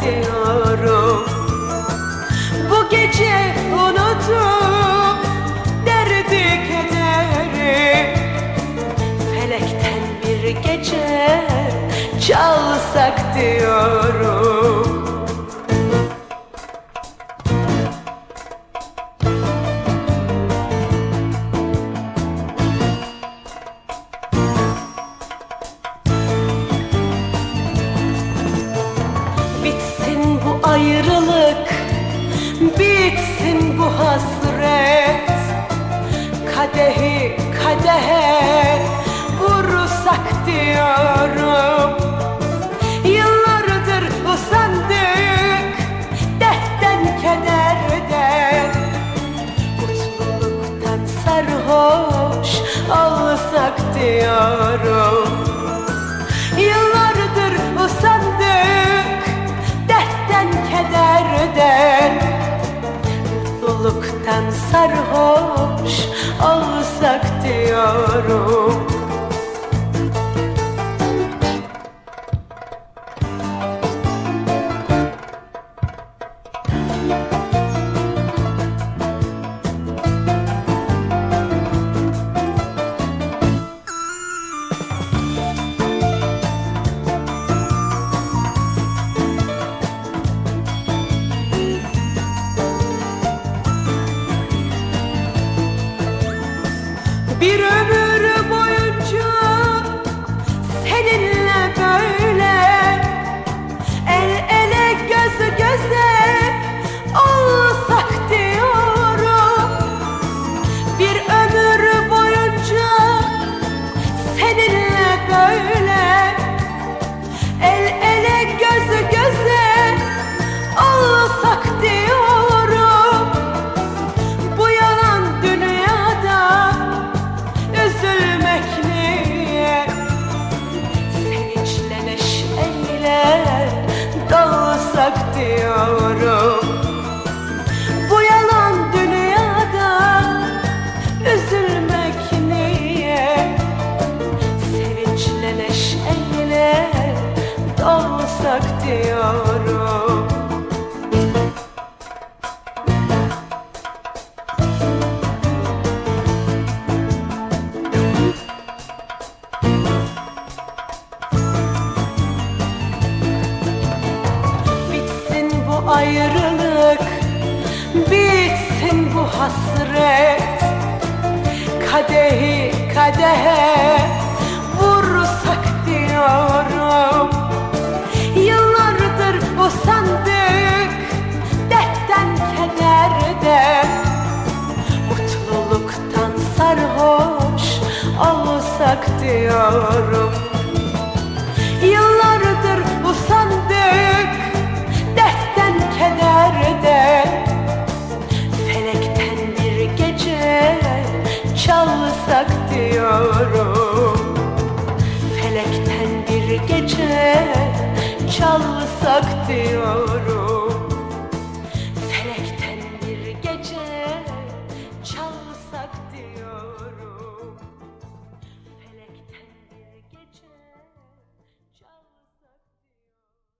diyorum. Bu gece unutup derdi kederi. Felekten bir gece çalsak diyorum Bitsin bu hasret. Kadehi kadehe vursak diyorum. Yıllardır usandık Dertten kederden Mutluluktan sarhoş olsak diyorum. Yıllardır usandık diyorum Bir ömür boyunca seninle böyle El ele göz göze olsak diyorum. Bir ömür boyunca seninle böyle ayrılık Bitsin bu hasret. Kadehi kadehe Vursak diyorum. Yıllardır usandık Dertten kederden Mutluluktan sarhoş olsak diyorum diyorum Felekten bir gece çalsak diyorum